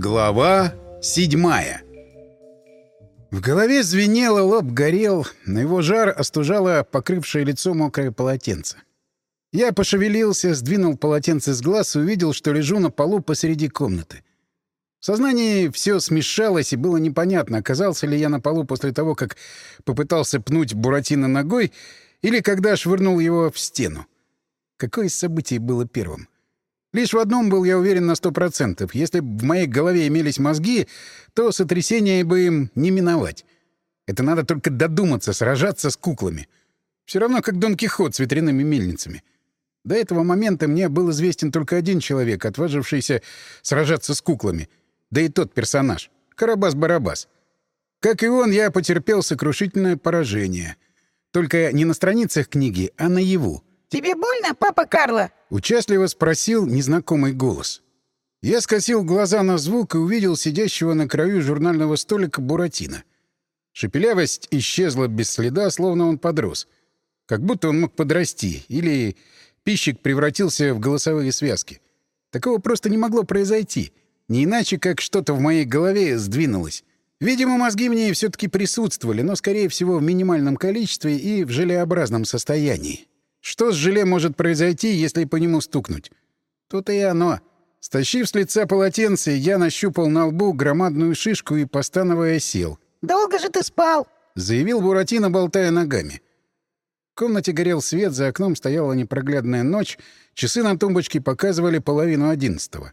Глава седьмая В голове звенело, лоб горел, на его жар остужало покрывшее лицо мокрое полотенце. Я пошевелился, сдвинул полотенце с глаз и увидел, что лежу на полу посреди комнаты. В сознании все смешалось, и было непонятно, оказался ли я на полу после того, как попытался пнуть Буратино ногой, или когда швырнул его в стену. Какое из событий было первым? Лишь в одном был я уверен на сто процентов. Если бы в моей голове имелись мозги, то сотрясение бы им не миновать. Это надо только додуматься, сражаться с куклами. Все равно, как Дон Кихот с ветряными мельницами. До этого момента мне был известен только один человек, отважившийся сражаться с куклами. Да и тот персонаж — Карабас-Барабас. Как и он, я потерпел сокрушительное поражение. Только не на страницах книги, а наяву. «Тебе больно, папа Карло?» — участливо спросил незнакомый голос. Я скосил глаза на звук и увидел сидящего на краю журнального столика Буратино. Шепелявость исчезла без следа, словно он подрос. Как будто он мог подрасти, или пищик превратился в голосовые связки. Такого просто не могло произойти. Не иначе, как что-то в моей голове сдвинулось. Видимо, мозги в ней все-таки присутствовали, но, скорее всего, в минимальном количестве и в желеобразном состоянии. Что с желе может произойти, если по нему стукнуть? Тут и оно. Стащив с лица полотенце, я нащупал на лбу громадную шишку и, постановая, сел. «Долго же ты спал?» — заявил Буратино, болтая ногами. В комнате горел свет, за окном стояла непроглядная ночь, часы на тумбочке показывали половину одиннадцатого.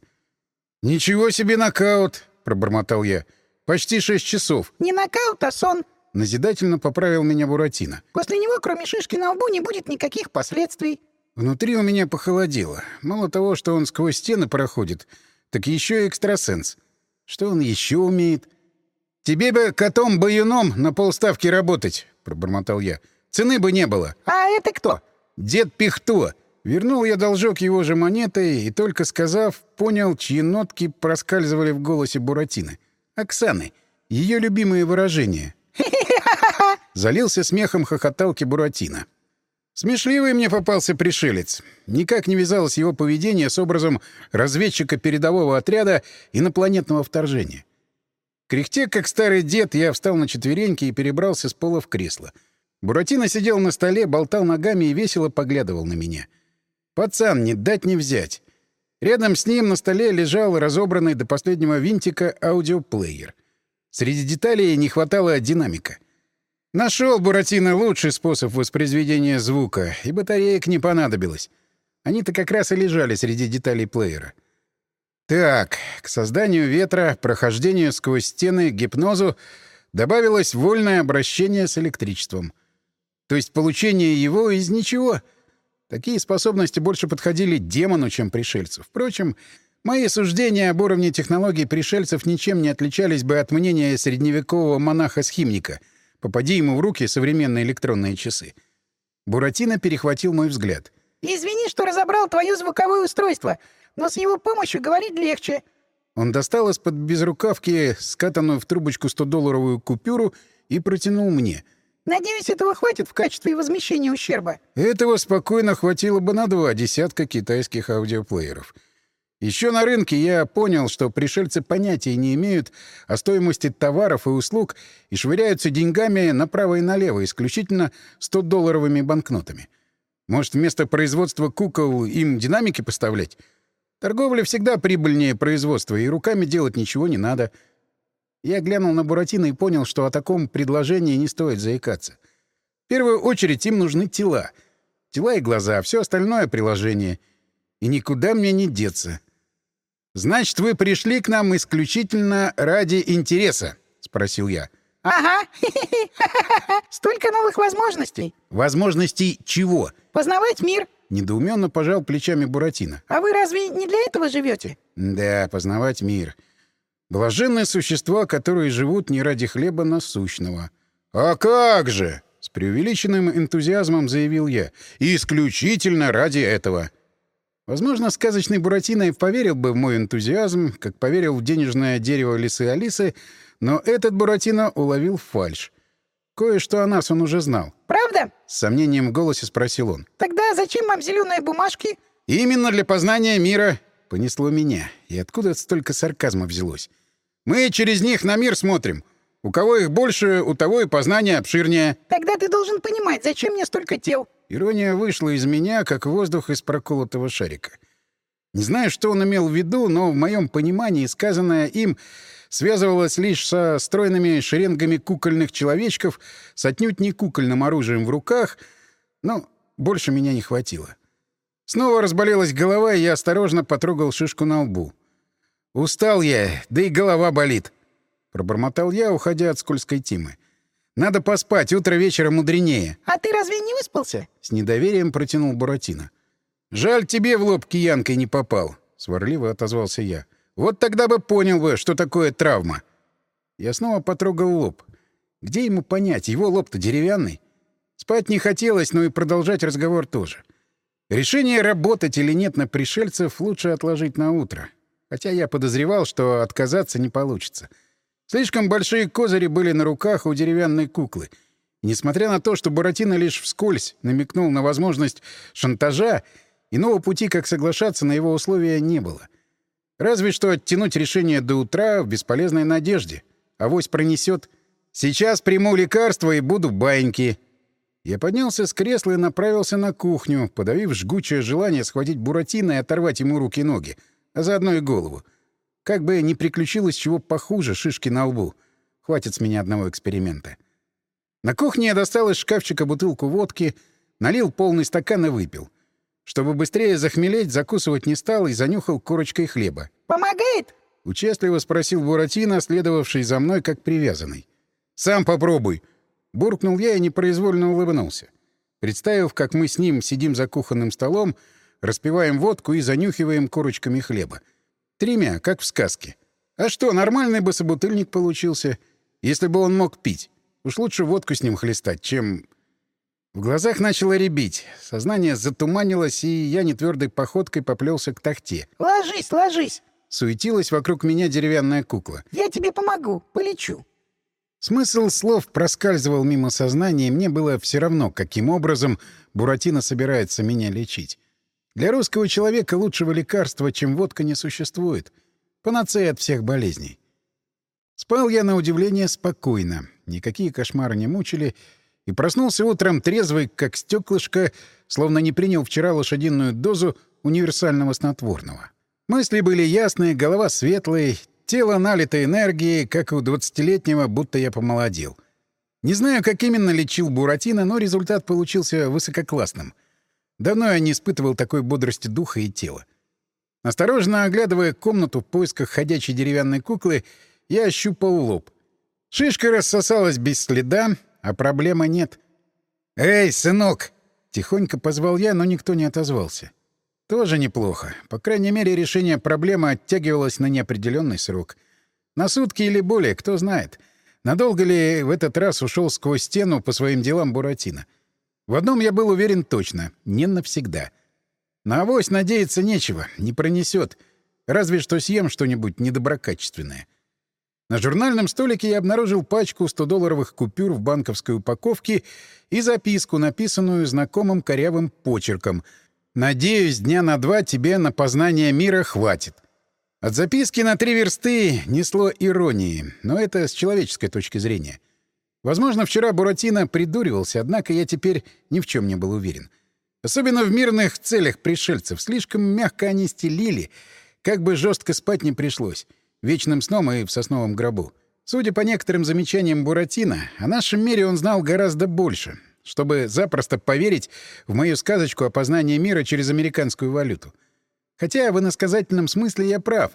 «Ничего себе нокаут!» — пробормотал я. «Почти шесть часов». «Не нокаут, а сон. Назидательно поправил меня Буратино. После него, кроме шишки на лбу, не будет никаких последствий. Внутри у меня похолодело. Мало того, что он сквозь стены проходит, так еще и экстрасенс. Что он еще умеет? «Тебе бы котом-баюном на полставки работать», — пробормотал я. «Цены бы не было». «А это кто?» «Дед Пихто». Вернул я должок его же монетой и, только сказав, понял, чьи нотки проскальзывали в голосе Буратино. Оксаны. Ее любимые выражения. Залился смехом хохоталки Буратино. Смешливый мне попался пришелец. Никак не вязалось его поведение с образом разведчика передового отряда инопланетного вторжения. Кряхте, как старый дед, я встал на четвереньки и перебрался с пола в кресло. Буратино сидел на столе, болтал ногами и весело поглядывал на меня. Пацан, не дать не взять. Рядом с ним на столе лежал разобранный до последнего винтика аудиоплеер. Среди деталей не хватало динамика. Нашел Буратино лучший способ воспроизведения звука, и батареек не понадобилось. Они-то как раз и лежали среди деталей плеера. Так, к созданию ветра, прохождению сквозь стены, гипнозу добавилось вольное обращение с электричеством. То есть получение его из ничего. Такие способности больше подходили демону, чем пришельцу. Впрочем, мои суждения об уровне технологий пришельцев ничем не отличались бы от мнения средневекового монаха-схимника — Попади ему в руки современные электронные часы. Буратино перехватил мой взгляд. «Извини, что разобрал твое звуковое устройство, но с его помощью говорить легче». Он достал из-под безрукавки скатанную в трубочку 100-долларовую купюру и протянул мне. «Надеюсь, этого хватит в качестве возмещения ущерба». Этого спокойно хватило бы на два десятка китайских аудиоплееров. Еще на рынке я понял, что пришельцы понятия не имеют о стоимости товаров и услуг и швыряются деньгами направо и налево, исключительно 100-долларовыми банкнотами. Может, вместо производства кукол им динамики поставлять? Торговля всегда прибыльнее производства, и руками делать ничего не надо. Я глянул на Буратино и понял, что о таком предложении не стоит заикаться. В первую очередь им нужны тела. Тела и глаза, все остальное — приложение. И никуда мне не деться. «Значит, вы пришли к нам исключительно ради интереса?» — спросил я. «Ага. Столько новых возможностей». «Возможностей чего?» «Познавать мир». Недоуменно пожал плечами Буратино. «А вы разве не для этого живете? «Да, познавать мир. Блаженные существа, которые живут не ради хлеба насущного». «А как же!» — с преувеличенным энтузиазмом заявил я. «Исключительно ради этого». Возможно, сказочный Буратино и поверил бы в мой энтузиазм, как поверил в денежное дерево лисы Алисы, но этот Буратино уловил фальшь. Кое-что о нас он уже знал. «Правда?» — с сомнением в голосе спросил он. «Тогда зачем вам зеленые бумажки?» «Именно для познания мира», — Понесло меня. И откуда столько сарказма взялось? «Мы через них на мир смотрим. У кого их больше, у того и познание обширнее». Тогда ты должен понимать, зачем мне столько тел. Ирония вышла из меня, как воздух из проколотого шарика. Не знаю, что он имел в виду, но в моем понимании сказанное им связывалось лишь со стройными шеренгами кукольных человечков с отнюдь не кукольным оружием в руках, но больше меня не хватило. Снова разболелась голова, и я осторожно потрогал шишку на лбу. «Устал я, да и голова болит», — пробормотал я, уходя от скользкой Тимы. «Надо поспать, утро вечера мудренее», А ты разве не выспался? — с недоверием протянул Буратино. «Жаль, тебе в лоб киянкой не попал», — сварливо отозвался я. «Вот тогда бы понял бы, что такое травма». Я снова потрогал лоб. Где ему понять, его лоб-то деревянный? Спать не хотелось, но и продолжать разговор тоже. Решение, работать или нет на пришельцев, лучше отложить на утро. Хотя я подозревал, что отказаться не получится. Слишком большие козыри были на руках у деревянной куклы. И несмотря на то, что Буратино лишь вскользь намекнул на возможность шантажа, иного пути, как соглашаться на его условия, не было. Разве что оттянуть решение до утра в бесполезной надежде. Авось пронесет. Сейчас приму лекарство и буду баиньки. Я поднялся с кресла и направился на кухню, подавив жгучее желание схватить Буратино и оторвать ему руки-ноги, а заодно и голову. Как бы не приключилось чего похуже шишки на лбу. Хватит с меня одного эксперимента. На кухне я достал из шкафчика бутылку водки, налил полный стакан и выпил. Чтобы быстрее захмелеть, закусывать не стал и занюхал корочкой хлеба. Помогает? Участливо спросил Буратино, следовавший за мной как привязанный. «Сам попробуй!» Буркнул я и непроизвольно улыбнулся. Представив, как мы с ним сидим за кухонным столом, распиваем водку и занюхиваем корочками хлеба. Тремя, как в сказке. А что, нормальный бы собутыльник получился, если бы он мог пить. Уж лучше водку с ним хлестать, чем... В глазах начало рябить, сознание затуманилось, и я нетвердой походкой поплелся к тахте. Ложись, ложись. Суетилась вокруг меня деревянная кукла. Я тебе помогу, полечу. Смысл слов проскальзывал мимо сознания, и мне было все равно, каким образом Буратино собирается меня лечить. Для русского человека лучшего лекарства, чем водка, не существует. Панацея от всех болезней. Спал я, на удивление, спокойно. Никакие кошмары не мучили. И проснулся утром трезвый, как стеклышко, словно не принял вчера лошадиную дозу универсального снотворного. Мысли были ясные, голова светлая, тело налито энергией, как у двадцатилетнего, будто я помолодел. Не знаю, как именно лечил Буратино, но результат получился высококлассным. Давно я не испытывал такой бодрости духа и тела. Осторожно оглядывая комнату в поисках ходячей деревянной куклы, я ощупал лоб. Шишка рассосалась без следа, а проблемы нет. «Эй, сынок!» — тихонько позвал я, но никто не отозвался. Тоже неплохо. По крайней мере, решение проблемы оттягивалось на неопределенный срок. На сутки или более, кто знает. Надолго ли в этот раз ушел сквозь стену по своим делам Буратино? В одном я был уверен точно — не навсегда. На авось надеяться нечего, не пронесет. Разве что съем что-нибудь недоброкачественное. На журнальном столике я обнаружил пачку 100-долларовых купюр в банковской упаковке и записку, написанную знакомым корявым почерком — Надеюсь, дня на два тебе на познание мира хватит. От записки на три версты несло иронии, но это с человеческой точки зрения. Возможно, вчера Буратино придуривался, однако я теперь ни в чем не был уверен. Особенно в мирных целях пришельцев. Слишком мягко они стелили, как бы жестко спать не пришлось. Вечным сном и в сосновом гробу. Судя по некоторым замечаниям Буратино, о нашем мире он знал гораздо больше чтобы запросто поверить в мою сказочку о познании мира через американскую валюту. Хотя в иносказательном смысле я прав.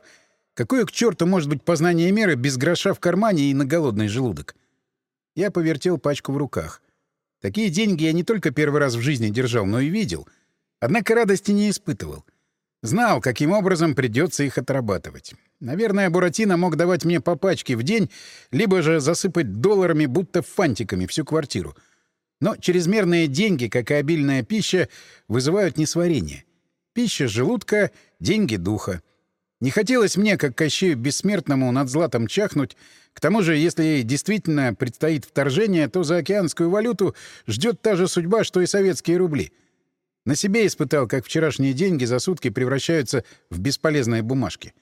Какое к черту может быть познание мира без гроша в кармане и на голодный желудок? Я повертел пачку в руках. Такие деньги я не только первый раз в жизни держал, но и видел. Однако радости не испытывал. Знал, каким образом придется их отрабатывать. Наверное, Буратино мог давать мне по пачке в день, либо же засыпать долларами, будто фантиками, всю квартиру — но чрезмерные деньги, как и обильная пища, вызывают несварение. Пища желудка — деньги духа. Не хотелось мне, как Кощею Бессмертному, над златом чахнуть. К тому же, если действительно предстоит вторжение, то за океанскую валюту ждет та же судьба, что и советские рубли. На себе испытал, как вчерашние деньги за сутки превращаются в бесполезные бумажки.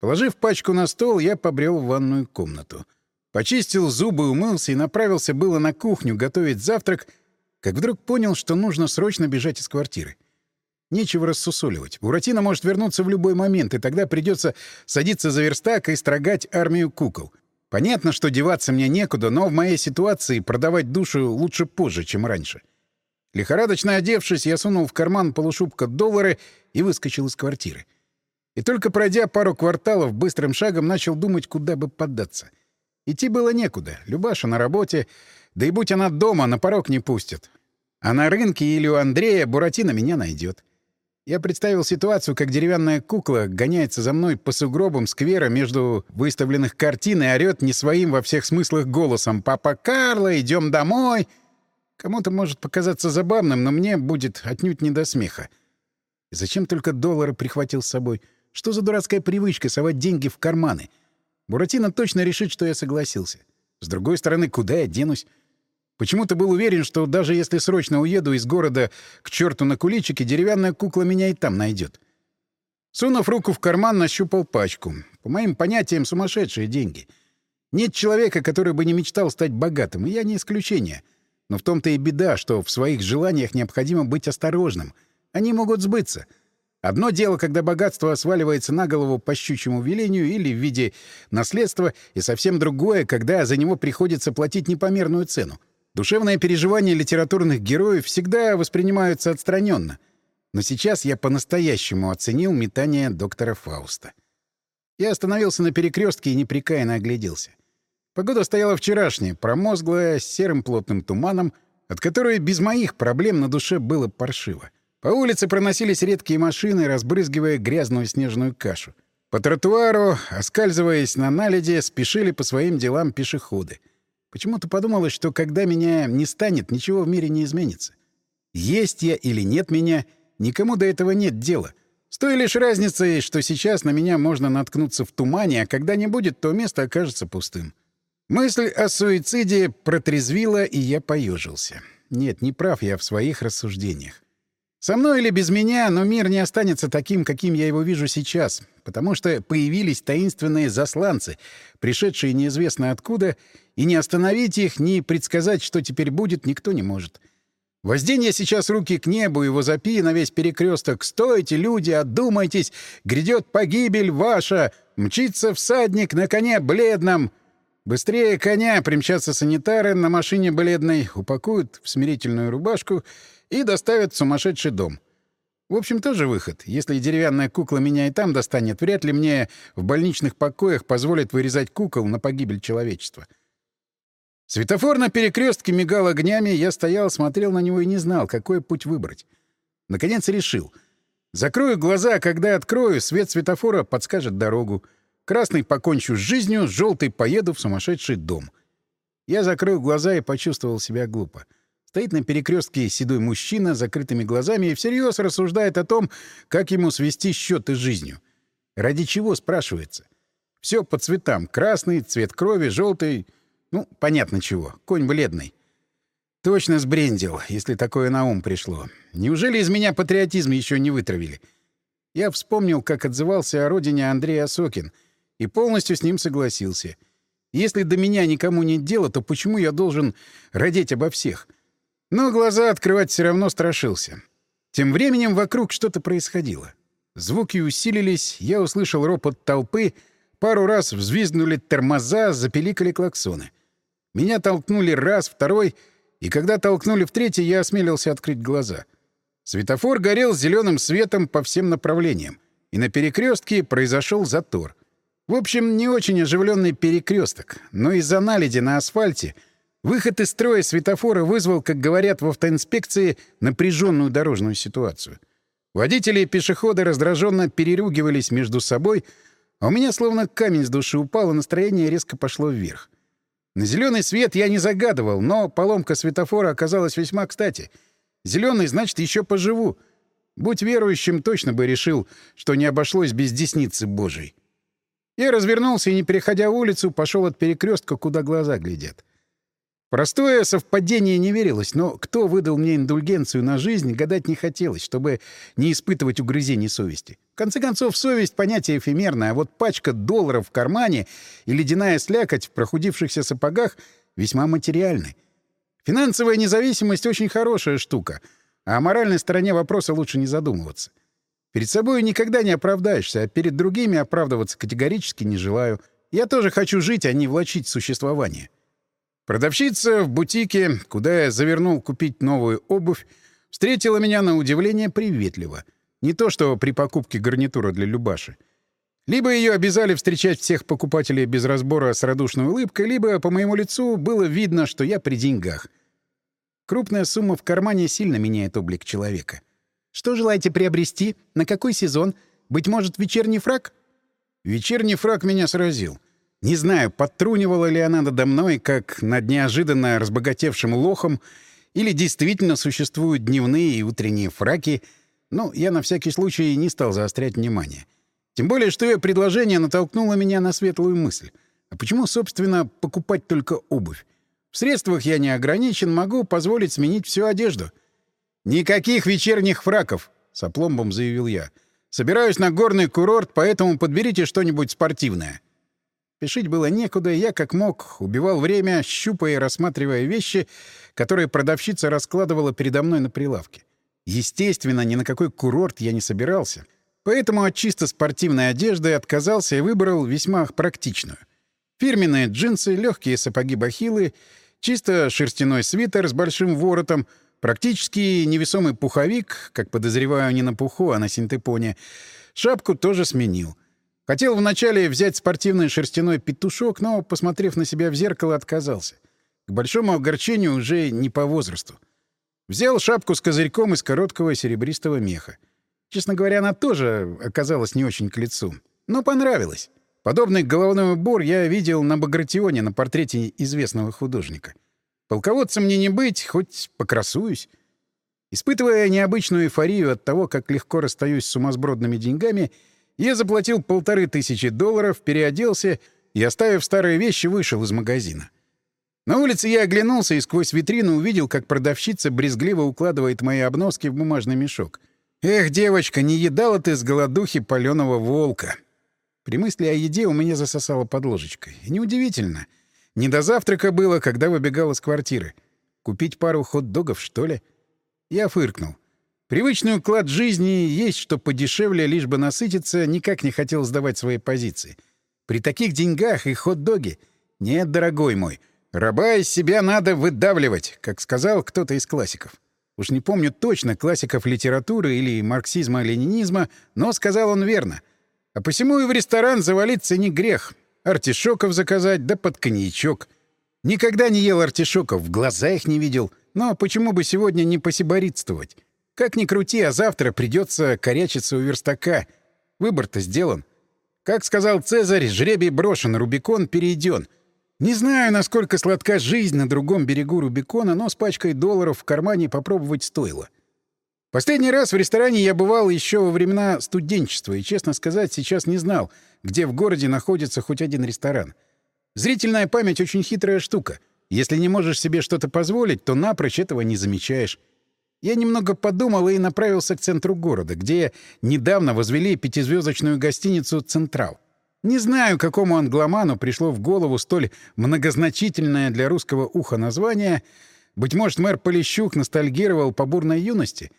Положив пачку на стол, я побрел в ванную комнату. Почистил зубы, умылся и направился было на кухню готовить завтрак, как вдруг понял, что нужно срочно бежать из квартиры. Нечего рассусоливать. Буратино может вернуться в любой момент, и тогда придется садиться за верстак и строгать армию кукол. Понятно, что деваться мне некуда, но в моей ситуации продавать душу лучше позже, чем раньше. Лихорадочно одевшись, я сунул в карман полушубка доллары и выскочил из квартиры. И только пройдя пару кварталов, быстрым шагом начал думать, куда бы поддаться. Идти было некуда. Любаша на работе, да и будь она дома, на порог не пустят. А на рынке или у Андрея Буратино меня найдет. Я представил ситуацию, как деревянная кукла гоняется за мной по сугробам сквера между выставленных картин и орёт не своим во всех смыслах голосом «Папа Карло, идем домой!» Кому-то может показаться забавным, но мне будет отнюдь не до смеха. И зачем только доллары прихватил с собой? Что за дурацкая привычка совать деньги в карманы? Буратино точно решит, что я согласился. С другой стороны, куда я денусь? Почему-то был уверен, что даже если срочно уеду из города к черту на куличике, деревянная кукла меня и там найдет. Сунув руку в карман, нащупал пачку. По моим понятиям, сумасшедшие деньги. Нет человека, который бы не мечтал стать богатым, и я не исключение. Но в том-то и беда, что в своих желаниях необходимо быть осторожным. Они могут сбыться. Одно дело, когда богатство сваливается на голову по щучьему велению или в виде наследства, и совсем другое, когда за него приходится платить непомерную цену. Душевные переживания литературных героев всегда воспринимаются отстраненно. Но сейчас я по-настоящему оценил метание доктора Фауста. Я остановился на перекрестке и непрекаянно огляделся. Погода стояла вчерашняя, промозглая, с серым плотным туманом, от которой без моих проблем на душе было паршиво. По улице проносились редкие машины, разбрызгивая грязную снежную кашу. По тротуару, оскальзываясь на наледи, спешили по своим делам пешеходы. Почему-то подумалось, что когда меня не станет, ничего в мире не изменится. Есть я или нет меня, никому до этого нет дела. С той лишь разницей, что сейчас на меня можно наткнуться в тумане, а когда не будет, то место окажется пустым. Мысль о суициде протрезвила, и я поежился. Нет, не прав я в своих рассуждениях. Со мной или без меня, но мир не останется таким, каким я его вижу сейчас, потому что появились таинственные засланцы, пришедшие неизвестно откуда, и не остановить их, ни предсказать, что теперь будет, никто не может. Воздень я сейчас руки к небу и возопи на весь перекресток «Стойте, люди, отдумайтесь! Грядет погибель ваша! Мчится всадник на коне бледном!» Быстрее коня примчатся санитары на машине бледной, упакуют в смирительную рубашку — и доставят в сумасшедший дом. В общем, тоже выход. Если деревянная кукла меня и там достанет, вряд ли мне в больничных покоях позволят вырезать кукол на погибель человечества. Светофор на перекрестке мигал огнями, я стоял, смотрел на него и не знал, какой путь выбрать. Наконец решил. Закрою глаза, а когда открою, свет светофора подскажет дорогу. Красный покончу с жизнью, желтый поеду в сумасшедший дом. Я закрыл глаза и почувствовал себя глупо. — Стоит на перекрестке седой мужчина с закрытыми глазами и всерьез рассуждает о том, как ему свести счеты с жизнью. Ради чего, спрашивается. Все по цветам. Красный, цвет крови, желтый. Ну, понятно чего. Конь бледный. Точно сбрендил, если такое на ум пришло. Неужели из меня патриотизм еще не вытравили? Я вспомнил, как отзывался о родине Андрей Осокин, и полностью с ним согласился. Если до меня никому нет дела, то почему я должен родить обо всех? — но глаза открывать все равно страшился. Тем временем вокруг что-то происходило. Звуки усилились, я услышал ропот толпы, пару раз взвизгнули тормоза, запеликали клаксоны. Меня толкнули раз, второй, и когда толкнули в третий, я осмелился открыть глаза. Светофор горел зеленым светом по всем направлениям, и на перекрестке произошел затор. В общем, не очень оживленный перекресток, но из-за наледи на асфальте — Выход из строя светофора вызвал, как говорят в автоинспекции, напряженную дорожную ситуацию. Водители и пешеходы раздраженно переругивались между собой, а у меня словно камень с души упал, и настроение резко пошло вверх. На зеленый свет я не загадывал, но поломка светофора оказалась весьма кстати. Зеленый, значит, еще поживу. Будь верующим, точно бы решил, что не обошлось без десницы Божией. Я развернулся и, не переходя улицу, пошел от перекрестка, куда глаза глядят. Простое совпадение не верилось, но кто выдал мне индульгенцию на жизнь, гадать не хотелось, чтобы не испытывать угрызений совести. В конце концов, совесть — понятие эфемерное, а вот пачка долларов в кармане и ледяная слякоть в прохудившихся сапогах весьма материальны. Финансовая независимость — очень хорошая штука, а о моральной стороне вопроса лучше не задумываться. Перед собой никогда не оправдаешься, а перед другими оправдываться категорически не желаю. Я тоже хочу жить, а не влачить существование. Продавщица в бутике, куда я завернул купить новую обувь, встретила меня на удивление приветливо. Не то что при покупке гарнитура для Любаши. Либо ее обязали встречать всех покупателей без разбора с радушной улыбкой, либо по моему лицу было видно, что я при деньгах. Крупная сумма в кармане сильно меняет облик человека. «Что желаете приобрести? На какой сезон? Быть может, вечерний фраг?» Вечерний фраг меня сразил. Не знаю, подтрунивала ли она надо мной, как над неожиданно разбогатевшим лохом, или действительно существуют дневные и утренние фраки, но я на всякий случай не стал заострять внимание. Тем более, что ее предложение натолкнуло меня на светлую мысль. А почему, собственно, покупать только обувь? В средствах я не ограничен, могу позволить сменить всю одежду. «Никаких вечерних фраков!» — с заявил я. «Собираюсь на горный курорт, поэтому подберите что-нибудь спортивное». Пишить было некуда, и я, как мог, убивал время, щупая и рассматривая вещи, которые продавщица раскладывала передо мной на прилавке. Естественно, ни на какой курорт я не собирался, поэтому от чисто спортивной одежды отказался и выбрал весьма практичную. Фирменные джинсы, легкие сапоги-бахилы, чисто шерстяной свитер с большим воротом, практически невесомый пуховик, как подозреваю, не на пуху, а на синтепоне. Шапку тоже сменил — Хотел вначале взять спортивный шерстяной петушок, но, посмотрев на себя в зеркало, отказался. К большому огорчению уже не по возрасту. Взял шапку с козырьком из короткого серебристого меха. Честно говоря, она тоже оказалась не очень к лицу. Но понравилась. Подобный головной убор я видел на Багратионе на портрете известного художника. Полководцем мне не быть, хоть покрасуюсь. Испытывая необычную эйфорию от того, как легко расстаюсь с сумасбродными деньгами, я заплатил полторы тысячи долларов, переоделся и, оставив старые вещи, вышел из магазина. На улице я оглянулся и сквозь витрину увидел, как продавщица брезгливо укладывает мои обноски в бумажный мешок. «Эх, девочка, не едала ты с голодухи паленого волка!» При мысли о еде у меня засосало под ложечкой. Неудивительно. Не до завтрака было, когда выбегал из квартиры. Купить пару хот-догов, что ли? Я фыркнул. Привычный уклад жизни есть, что подешевле, лишь бы насытиться, никак не хотел сдавать свои позиции. При таких деньгах и хот-доги... Нет, дорогой мой, раба из себя надо выдавливать, как сказал кто-то из классиков. Уж не помню точно классиков литературы или марксизма-ленинизма, но сказал он верно. А посему и в ресторан завалиться не грех. Артишоков заказать, да под коньячок. Никогда не ел артишоков, в глаза их не видел. Но почему бы сегодня не посиборитствовать? Как ни крути, а завтра придется корячиться у верстака. Выбор-то сделан. Как сказал Цезарь, жребий брошен, Рубикон перейден. Не знаю, насколько сладка жизнь на другом берегу Рубикона, но с пачкой долларов в кармане попробовать стоило. Последний раз в ресторане я бывал еще во времена студенчества, и, честно сказать, сейчас не знал, где в городе находится хоть один ресторан. Зрительная память — очень хитрая штука. Если не можешь себе что-то позволить, то напрочь этого не замечаешь. Я немного подумал и направился к центру города, где недавно возвели пятизвездочную гостиницу «Централ». Не знаю, какому англоману пришло в голову столь многозначительное для русского уха название. Быть может, мэр Полищук ностальгировал по бурной юности.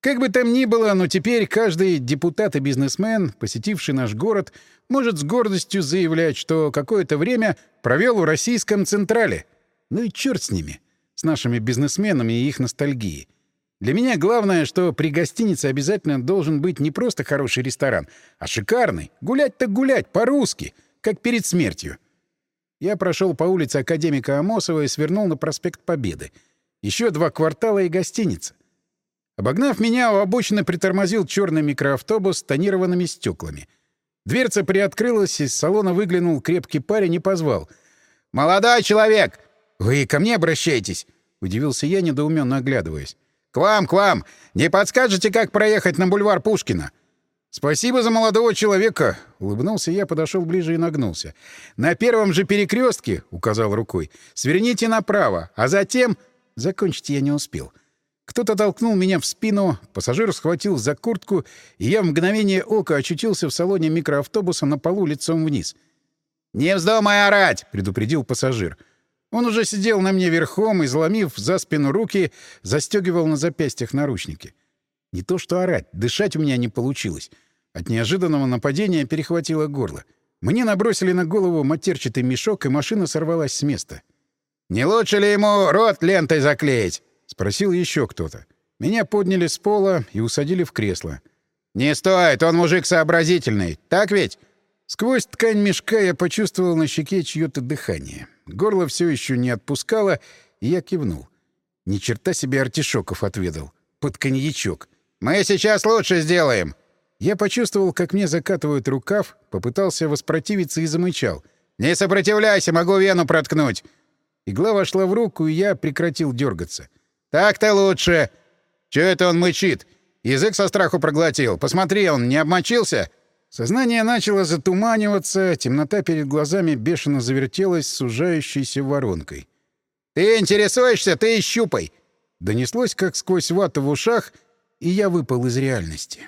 Как бы там ни было, но теперь каждый депутат и бизнесмен, посетивший наш город, может с гордостью заявлять, что какое-то время провел в российском Централе. Ну и черт с ними, с нашими бизнесменами и их ностальгией. Для меня главное, что при гостинице обязательно должен быть не просто хороший ресторан, а шикарный. Гулять так гулять, по-русски, как перед смертью. Я прошел по улице Академика Амосова и свернул на проспект Победы. Еще два квартала и гостиница. Обогнав меня, у обочины притормозил черный микроавтобус с тонированными стеклами. Дверца приоткрылась, из салона выглянул крепкий парень и позвал. «Молодой человек! Вы ко мне обращаетесь?» — удивился я, недоуменно оглядываясь. «К вам, к вам! Не подскажете, как проехать на бульвар Пушкина?» «Спасибо за молодого человека!» — улыбнулся я, подошел ближе и нагнулся. «На первом же перекрестке, указал рукой, — сверните направо, а затем...» Закончить я не успел. Кто-то толкнул меня в спину, пассажир схватил за куртку, и я в мгновение ока очутился в салоне микроавтобуса на полу лицом вниз. «Не вздумай орать!» — предупредил пассажир. Он уже сидел на мне верхом и, заломив за спину руки, застегивал на запястьях наручники. Не то что орать, дышать у меня не получилось. От неожиданного нападения перехватило горло. Мне набросили на голову матерчатый мешок, и машина сорвалась с места. «Не лучше ли ему рот лентой заклеить?» — спросил еще кто-то. Меня подняли с пола и усадили в кресло. «Не стоит, он мужик сообразительный. Так ведь?» Сквозь ткань мешка я почувствовал на щеке чье-то дыхание. Горло все еще не отпускало, и я кивнул. Ни черта себе артишоков отведал. Под коньячок. «Мы сейчас лучше сделаем!» Я почувствовал, как мне закатывают рукав, попытался воспротивиться и замычал. «Не сопротивляйся, могу вену проткнуть!» Игла вошла в руку, и я прекратил дергаться. «Так-то лучше!» «Чё это он мычит? Язык со страху проглотил. Посмотри, он не обмочился?» Сознание начало затуманиваться, темнота перед глазами бешено завертелась сужающейся воронкой. «Ты интересуешься, ты и щупай!» Донеслось, как сквозь вату в ушах, и я выпал из реальности.